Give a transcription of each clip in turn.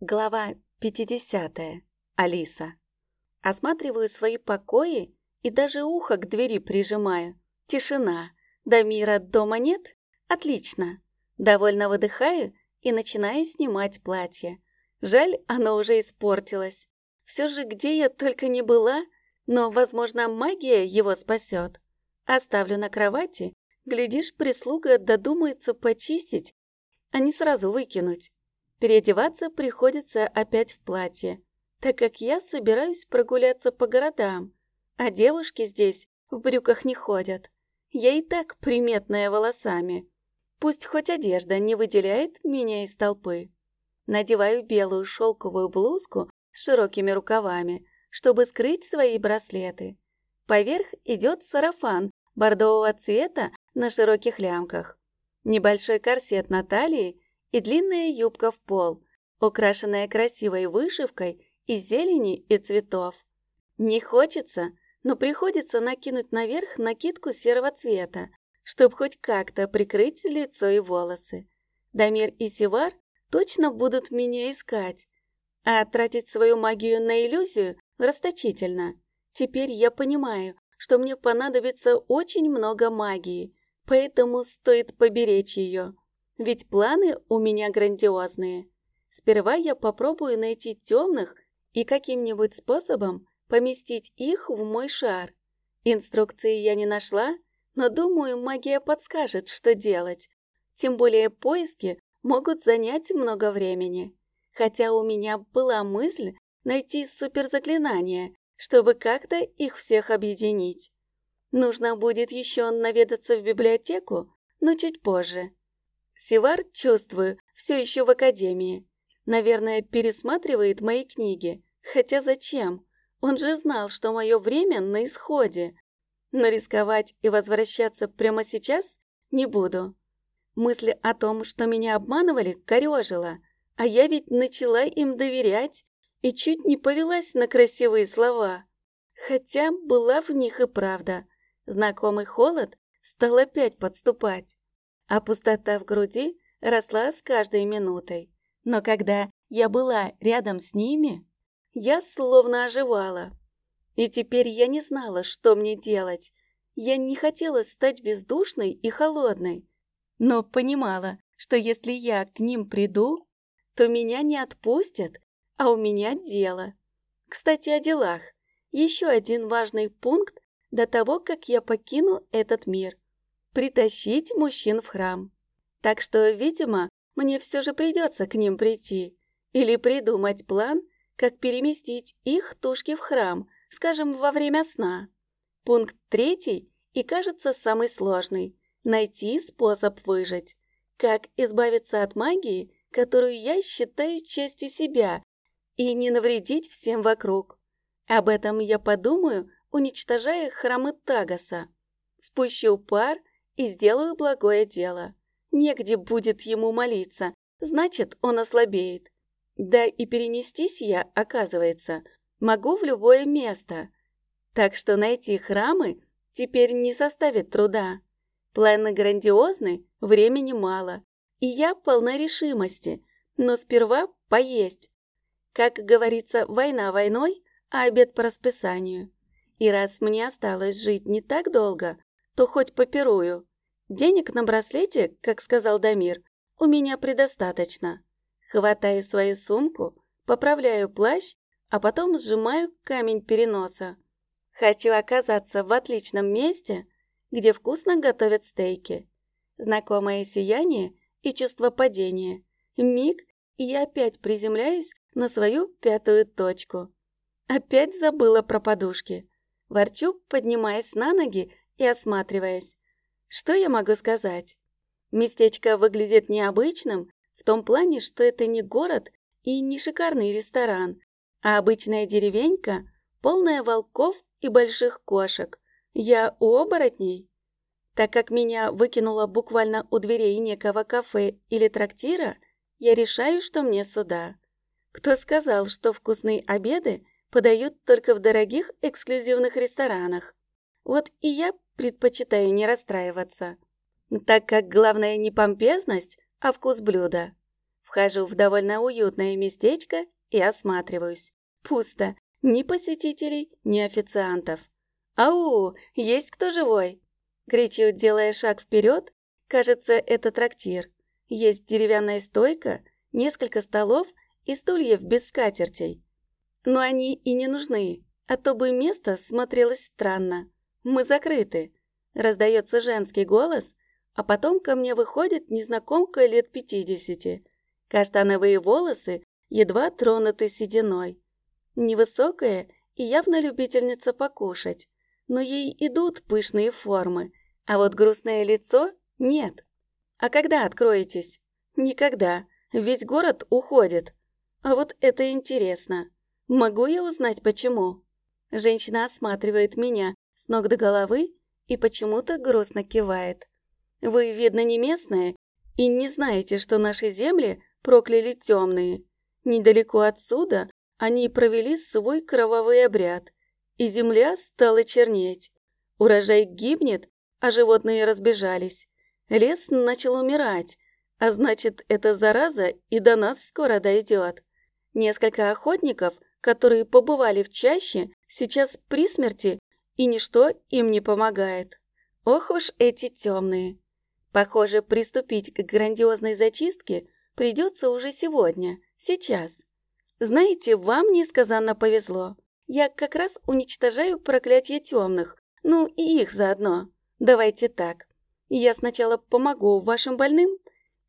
Глава 50. Алиса. Осматриваю свои покои и даже ухо к двери прижимаю. Тишина. Дамира дома нет? Отлично. Довольно выдыхаю и начинаю снимать платье. Жаль, оно уже испортилось. Все же, где я только не была, но, возможно, магия его спасет. Оставлю на кровати, глядишь, прислуга додумается почистить, а не сразу выкинуть. Переодеваться приходится опять в платье, так как я собираюсь прогуляться по городам, а девушки здесь в брюках не ходят. Я и так приметная волосами. Пусть хоть одежда не выделяет меня из толпы. Надеваю белую шелковую блузку с широкими рукавами, чтобы скрыть свои браслеты. Поверх идет сарафан бордового цвета на широких лямках. Небольшой корсет на талии и длинная юбка в пол, украшенная красивой вышивкой из зелени и цветов. Не хочется, но приходится накинуть наверх накидку серого цвета, чтобы хоть как-то прикрыть лицо и волосы. Дамир и Сивар точно будут меня искать, а тратить свою магию на иллюзию расточительно. Теперь я понимаю, что мне понадобится очень много магии, поэтому стоит поберечь ее. Ведь планы у меня грандиозные. Сперва я попробую найти темных и каким-нибудь способом поместить их в мой шар. Инструкции я не нашла, но думаю, магия подскажет, что делать. Тем более поиски могут занять много времени. Хотя у меня была мысль найти суперзаклинание, чтобы как-то их всех объединить. Нужно будет еще наведаться в библиотеку, но чуть позже. Сивар, чувствую, все еще в академии. Наверное, пересматривает мои книги. Хотя зачем? Он же знал, что мое время на исходе. Но рисковать и возвращаться прямо сейчас не буду. Мысли о том, что меня обманывали, корежила. А я ведь начала им доверять и чуть не повелась на красивые слова. Хотя была в них и правда. Знакомый холод стал опять подступать а пустота в груди росла с каждой минутой. Но когда я была рядом с ними, я словно оживала. И теперь я не знала, что мне делать. Я не хотела стать бездушной и холодной, но понимала, что если я к ним приду, то меня не отпустят, а у меня дело. Кстати, о делах. Еще один важный пункт до того, как я покину этот мир – притащить мужчин в храм. Так что, видимо, мне все же придется к ним прийти или придумать план, как переместить их тушки в храм, скажем, во время сна. Пункт третий и, кажется, самый сложный – найти способ выжить. Как избавиться от магии, которую я считаю частью себя, и не навредить всем вокруг. Об этом я подумаю, уничтожая храмы Тагаса. Спущу пар и сделаю благое дело. Негде будет ему молиться, значит, он ослабеет. Да и перенестись я, оказывается, могу в любое место. Так что найти храмы теперь не составит труда. Планы грандиозны, времени мало, и я полна решимости, но сперва поесть. Как говорится, война войной, а обед по расписанию. И раз мне осталось жить не так долго, то хоть попирую. Денег на браслете, как сказал Дамир, у меня предостаточно. Хватаю свою сумку, поправляю плащ, а потом сжимаю камень переноса. Хочу оказаться в отличном месте, где вкусно готовят стейки. Знакомое сияние и чувство падения. Миг, и я опять приземляюсь на свою пятую точку. Опять забыла про подушки. Ворчу, поднимаясь на ноги и осматриваясь. Что я могу сказать? Местечко выглядит необычным в том плане, что это не город и не шикарный ресторан, а обычная деревенька, полная волков и больших кошек. Я у оборотней. Так как меня выкинуло буквально у дверей некого кафе или трактира, я решаю, что мне сюда. Кто сказал, что вкусные обеды подают только в дорогих эксклюзивных ресторанах? Вот и я предпочитаю не расстраиваться, так как главное не помпезность, а вкус блюда. Вхожу в довольно уютное местечко и осматриваюсь. Пусто. Ни посетителей, ни официантов. «Ау, есть кто живой?» Кричу, делая шаг вперед. Кажется, это трактир. Есть деревянная стойка, несколько столов и стульев без скатертей. Но они и не нужны, а то бы место смотрелось странно. Мы закрыты. Раздается женский голос, а потом ко мне выходит незнакомка лет пятидесяти. Каштановые волосы едва тронуты сединой. Невысокая и явно любительница покушать, но ей идут пышные формы, а вот грустное лицо нет. А когда откроетесь? Никогда. Весь город уходит. А вот это интересно. Могу я узнать, почему? Женщина осматривает меня с ног до головы и почему-то грустно кивает. Вы, видно, не местная и не знаете, что наши земли прокляли темные. Недалеко отсюда они провели свой кровавый обряд, и земля стала чернеть. Урожай гибнет, а животные разбежались. Лес начал умирать, а значит, эта зараза и до нас скоро дойдет. Несколько охотников, которые побывали в чаще, сейчас при смерти, и ничто им не помогает. Ох уж эти темные. Похоже, приступить к грандиозной зачистке придется уже сегодня, сейчас. Знаете, вам несказанно повезло. Я как раз уничтожаю проклятие темных, ну и их заодно. Давайте так. Я сначала помогу вашим больным,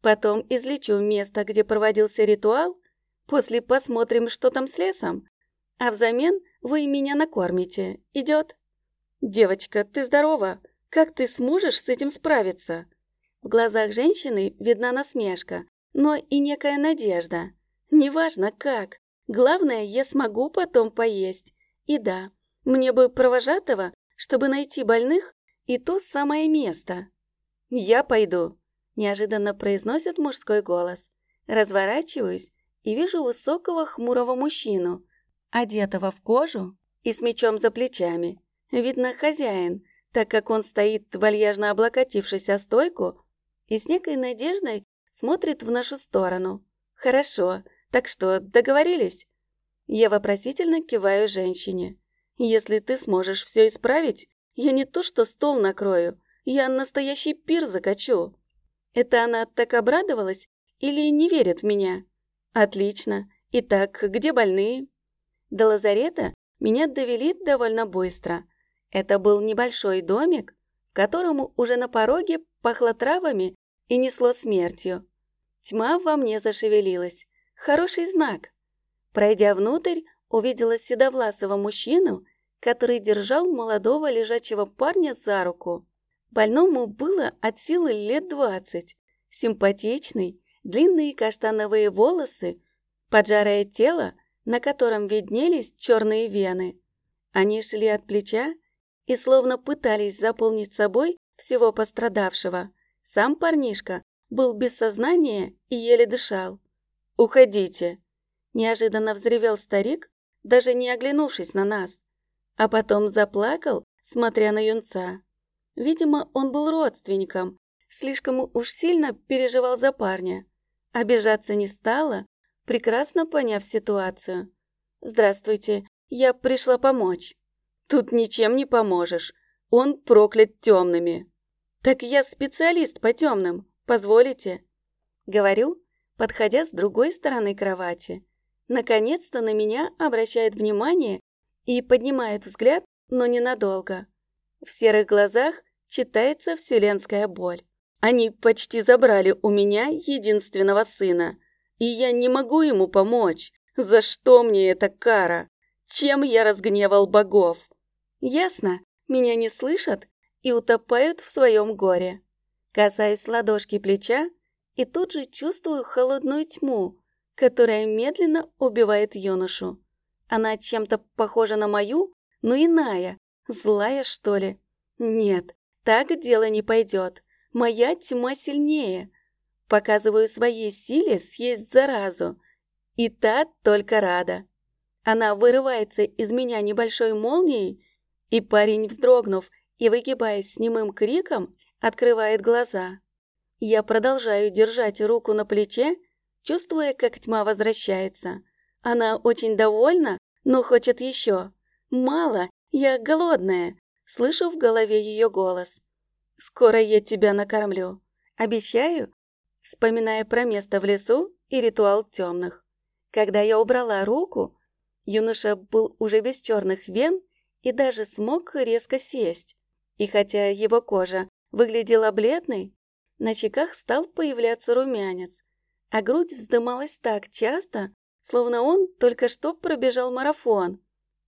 потом излечу место, где проводился ритуал, после посмотрим, что там с лесом, а взамен вы меня накормите. Идет? Девочка, ты здорова? Как ты сможешь с этим справиться? В глазах женщины видна насмешка, но и некая надежда. Неважно как. Главное, я смогу потом поесть. И да, мне бы провожатого, чтобы найти больных и то самое место. Я пойду, неожиданно произносит мужской голос. Разворачиваюсь и вижу высокого хмурого мужчину, одетого в кожу и с мечом за плечами. Видно, хозяин, так как он стоит, вальяжно облокотившись о стойку, и с некой надеждой смотрит в нашу сторону. «Хорошо, так что, договорились?» Я вопросительно киваю женщине. «Если ты сможешь все исправить, я не то что стол накрою, я настоящий пир закачу». Это она так обрадовалась или не верит в меня? Отлично. Итак, где больные? До лазарета меня довели довольно быстро. Это был небольшой домик, которому уже на пороге пахло травами и несло смертью. Тьма во мне зашевелилась. Хороший знак. Пройдя внутрь, увидела седовласого мужчину, который держал молодого лежачего парня за руку. Больному было от силы лет двадцать. Симпатичный, длинные каштановые волосы, поджарое тело, на котором виднелись черные вены. Они шли от плеча и словно пытались заполнить собой всего пострадавшего. Сам парнишка был без сознания и еле дышал. «Уходите!» – неожиданно взревел старик, даже не оглянувшись на нас, а потом заплакал, смотря на юнца. Видимо, он был родственником, слишком уж сильно переживал за парня. Обижаться не стала, прекрасно поняв ситуацию. «Здравствуйте, я пришла помочь». «Тут ничем не поможешь, он проклят темными». «Так я специалист по темным, позволите?» Говорю, подходя с другой стороны кровати. Наконец-то на меня обращает внимание и поднимает взгляд, но ненадолго. В серых глазах читается вселенская боль. Они почти забрали у меня единственного сына, и я не могу ему помочь. За что мне эта кара? Чем я разгневал богов? Ясно, меня не слышат и утопают в своем горе. Касаюсь ладошки плеча и тут же чувствую холодную тьму, которая медленно убивает юношу. Она чем-то похожа на мою, но иная, злая, что ли. Нет, так дело не пойдет. Моя тьма сильнее. Показываю своей силе съесть заразу. И та только рада. Она вырывается из меня небольшой молнией, и парень, вздрогнув и выгибаясь с немым криком, открывает глаза. Я продолжаю держать руку на плече, чувствуя, как тьма возвращается. Она очень довольна, но хочет еще. «Мало, я голодная», — слышу в голове ее голос. «Скоро я тебя накормлю. Обещаю?» Вспоминая про место в лесу и ритуал темных. Когда я убрала руку, юноша был уже без черных вен и даже смог резко сесть. И хотя его кожа выглядела бледной, на щеках стал появляться румянец, а грудь вздымалась так часто, словно он только что пробежал марафон.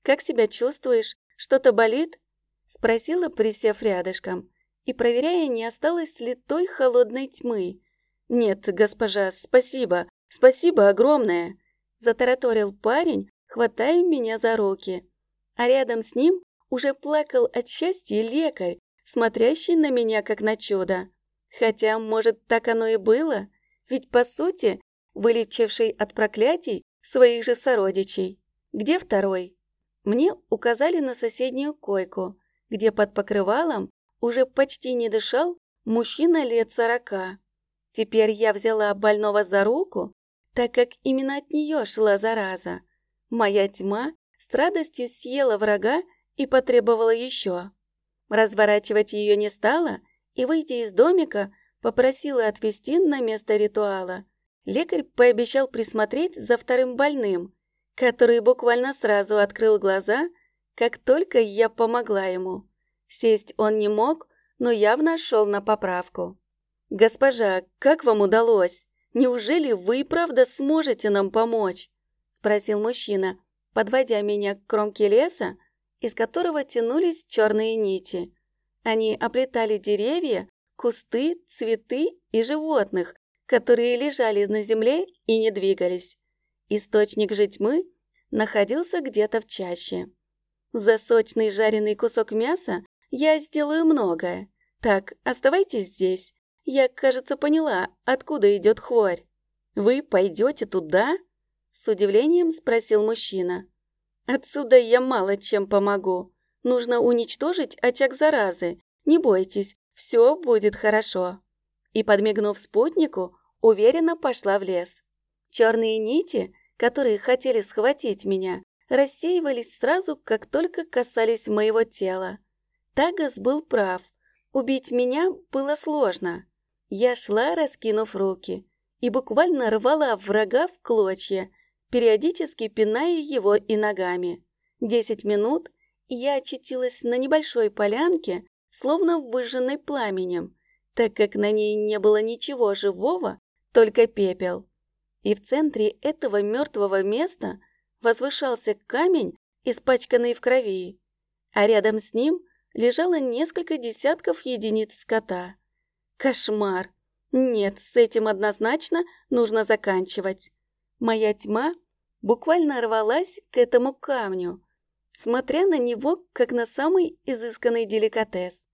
«Как себя чувствуешь? Что-то болит?» — спросила, присев рядышком и проверяя, не осталось ли той холодной тьмы. «Нет, госпожа, спасибо, спасибо огромное!» — затараторил парень, хватая меня за руки. А рядом с ним уже плакал от счастья лекарь, смотрящий на меня как на чудо. Хотя, может, так оно и было, ведь, по сути, вылечивший от проклятий своих же сородичей. Где второй? Мне указали на соседнюю койку, где под покрывалом уже почти не дышал мужчина лет сорока. Теперь я взяла больного за руку, так как именно от нее шла зараза. Моя тьма с радостью съела врага и потребовала еще. Разворачивать ее не стала и, выйдя из домика, попросила отвезти на место ритуала. Лекарь пообещал присмотреть за вторым больным, который буквально сразу открыл глаза, как только я помогла ему. Сесть он не мог, но явно шел на поправку. «Госпожа, как вам удалось? Неужели вы правда сможете нам помочь?» – спросил мужчина, подводя меня к кромке леса, из которого тянулись черные нити. Они оплетали деревья, кусты, цветы и животных, которые лежали на земле и не двигались. Источник же тьмы находился где-то в чаще. За сочный жареный кусок мяса я сделаю многое. Так, оставайтесь здесь. Я, кажется, поняла, откуда идет хворь. Вы пойдете туда? С удивлением спросил мужчина. Отсюда я мало чем помогу. Нужно уничтожить очаг заразы. Не бойтесь, все будет хорошо. И, подмигнув спутнику, уверенно пошла в лес. Черные нити, которые хотели схватить меня, рассеивались сразу, как только касались моего тела. Тагас был прав. Убить меня было сложно. Я шла, раскинув руки, и буквально рвала врага в клочья, периодически пиная его и ногами. Десять минут, и я очутилась на небольшой полянке, словно выжженной пламенем, так как на ней не было ничего живого, только пепел. И в центре этого мертвого места возвышался камень, испачканный в крови, а рядом с ним лежало несколько десятков единиц скота. Кошмар! Нет, с этим однозначно нужно заканчивать. Моя тьма буквально рвалась к этому камню, смотря на него, как на самый изысканный деликатес.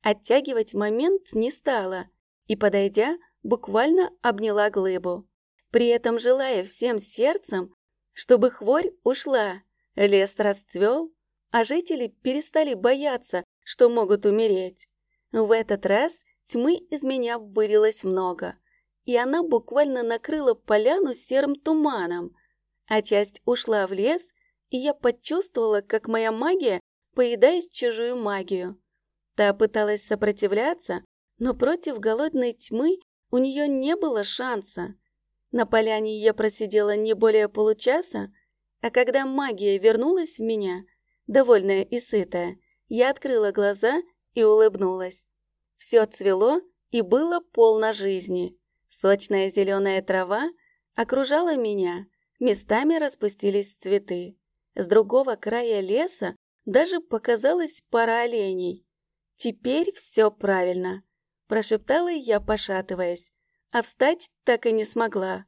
Оттягивать момент не стала и, подойдя, буквально обняла глыбу, при этом желая всем сердцем, чтобы хворь ушла, лес расцвел, а жители перестали бояться, что могут умереть. В этот раз тьмы из меня вырилось много и она буквально накрыла поляну серым туманом, а часть ушла в лес, и я почувствовала, как моя магия поедает чужую магию. Та пыталась сопротивляться, но против голодной тьмы у нее не было шанса. На поляне я просидела не более получаса, а когда магия вернулась в меня, довольная и сытая, я открыла глаза и улыбнулась. Все цвело и было полно жизни. Сочная зеленая трава окружала меня, местами распустились цветы. С другого края леса даже показалась пара оленей. «Теперь все правильно», – прошептала я, пошатываясь, а встать так и не смогла.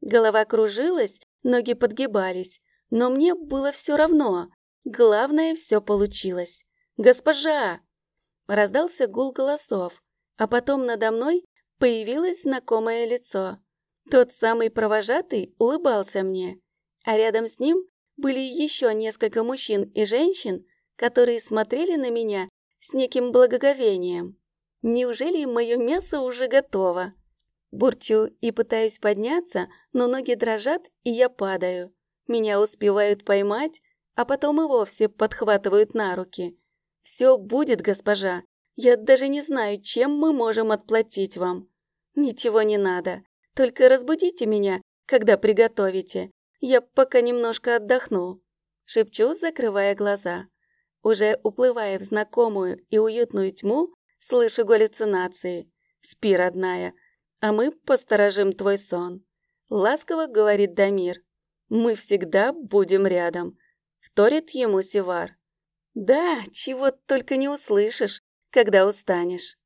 Голова кружилась, ноги подгибались, но мне было все равно. Главное, все получилось. «Госпожа!» Раздался гул голосов, а потом надо мной появилось знакомое лицо. Тот самый провожатый улыбался мне, а рядом с ним были еще несколько мужчин и женщин, которые смотрели на меня с неким благоговением. Неужели мое мясо уже готово? Бурчу и пытаюсь подняться, но ноги дрожат, и я падаю. Меня успевают поймать, а потом и вовсе подхватывают на руки. «Все будет, госпожа. Я даже не знаю, чем мы можем отплатить вам. Ничего не надо. Только разбудите меня, когда приготовите. Я пока немножко отдохну». Шепчу, закрывая глаза. Уже уплывая в знакомую и уютную тьму, слышу галлюцинации. «Спи, родная, а мы посторожим твой сон», — ласково говорит Дамир. «Мы всегда будем рядом», — вторит ему Севар. «Да, чего только не услышишь, когда устанешь».